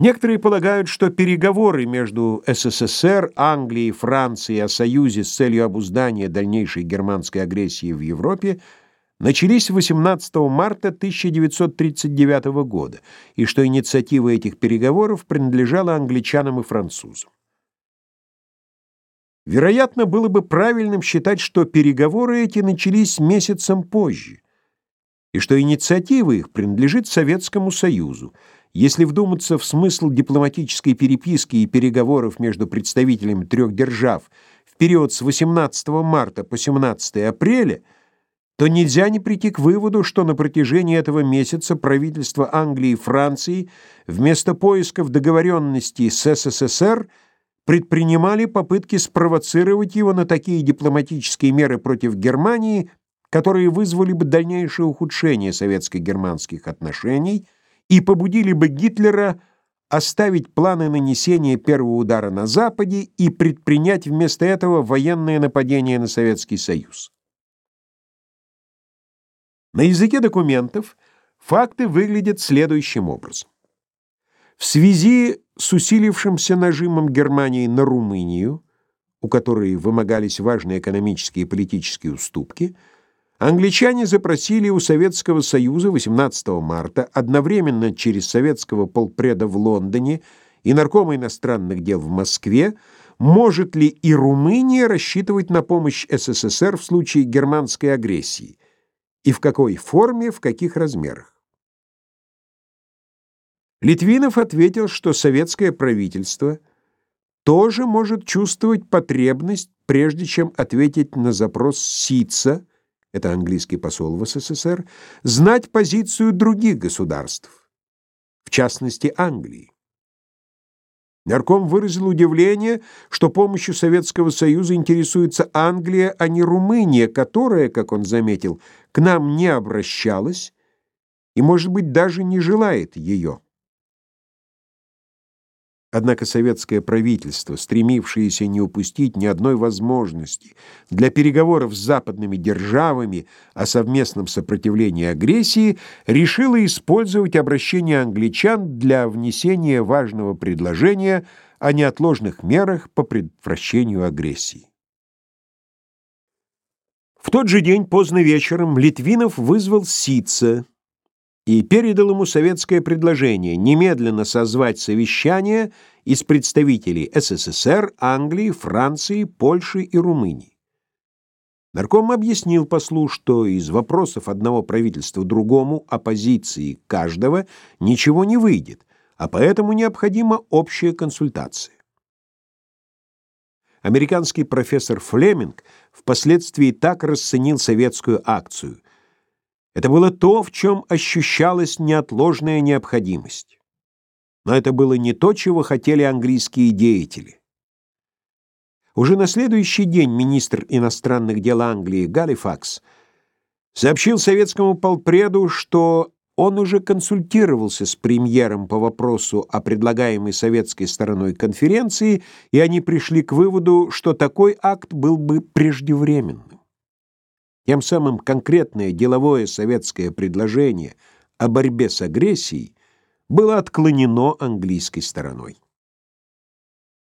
Некоторые полагают, что переговоры между СССР, Англией и Францией о союзе с целью обуздания дальнейшей германской агрессии в Европе начались 18 марта 1939 года, и что инициатива этих переговоров принадлежала англичанам и французам. Вероятно, было бы правильным считать, что переговоры эти начались месяцем позже, и что инициатива их принадлежит Советскому Союзу, если вдуматься в смысл дипломатической переписки и переговоров между представителями трех держав в период с 18 марта по 17 апреля, то нельзя не прийти к выводу, что на протяжении этого месяца правительства Англии и Франции вместо поисков договоренности с СССР предпринимали попытки спровоцировать его на такие дипломатические меры против Германии, которые вызвали бы дальнейшее ухудшение советско-германских отношений – и побудили бы Гитлера оставить планы нанесения первого удара на Западе и предпринять вместо этого военное нападение на Советский Союз. На языке документов факты выглядят следующим образом. В связи с усилившимся нажимом Германии на Румынию, у которой вымогались важные экономические и политические уступки, Англичане запросили у Советского Союза 18 марта одновременно через советского полпреда в Лондоне и наркома иностранных дел в Москве, может ли и Румыния рассчитывать на помощь СССР в случае германской агрессии, и в какой форме, в каких размерах. Литвинов ответил, что советское правительство тоже может чувствовать потребность, прежде чем ответить на запрос Сица, это английский посол в СССР, знать позицию других государств, в частности Англии. Нарком выразил удивление, что помощью Советского Союза интересуется Англия, а не Румыния, которая, как он заметил, к нам не обращалась и, может быть, даже не желает ее. Однако советское правительство, стремившееся не упустить ни одной возможности для переговоров с западными державами о совместном сопротивлении агрессии, решило использовать обращение англичан для внесения важного предложения о неотложных мерах по предотвращению агрессии. В тот же день поздно вечером Литвинов вызвал Сица, и передал ему советское предложение немедленно созвать совещание из представителей СССР, Англии, Франции, Польши и Румынии. Нарком объяснил послу, что из вопросов одного правительства другому оппозиции каждого ничего не выйдет, а поэтому необходима общая консультация. Американский профессор Флеминг впоследствии так расценил советскую акцию – это было то, в чем ощущалась неотложная необходимость. Но это было не то, чего хотели английские деятели. Уже на следующий день министр иностранных дел Англии Галифакс сообщил советскому полпреду, что он уже консультировался с премьером по вопросу о предлагаемой советской стороной конференции, и они пришли к выводу, что такой акт был бы преждевременным. Тем самым конкретное деловое советское предложение о борьбе с агрессией было отклонено английской стороной.